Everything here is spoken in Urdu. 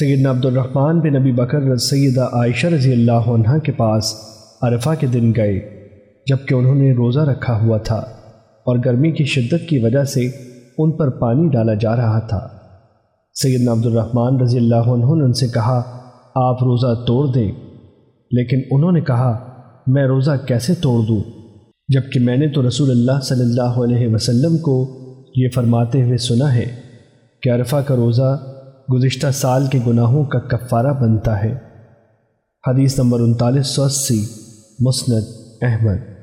سیدنا عبد الرحمن بن نبی بکر سیدہ عائشہ رضی اللہ عنہ کے پاس عرفہ کے دن گئے جبکہ انہوں نے روزہ رکھا ہوا تھا اور گرمی کی شدت کی وجہ سے ان پر پانی ڈالا جا رہا تھا۔ سیدنا عبد الرحمن رضی اللہ عنہ نے ان سے کہا، آپ روزہ توڑ دیں لیکن انہوں نے کہا، میں روزہ کیسے توڑ دوں؟ جبکہ میں نے تو رسول اللہ صلی اللہ علیہ وسلم کو یہ فرماتے ہوئے سنا ہے کہ عرفہ کا روزہ گزشتہ سال کے گناہوں کا کفارہ بنتا ہے۔ حدیث نمبر انتالیس سو اسی، مسند احمد۔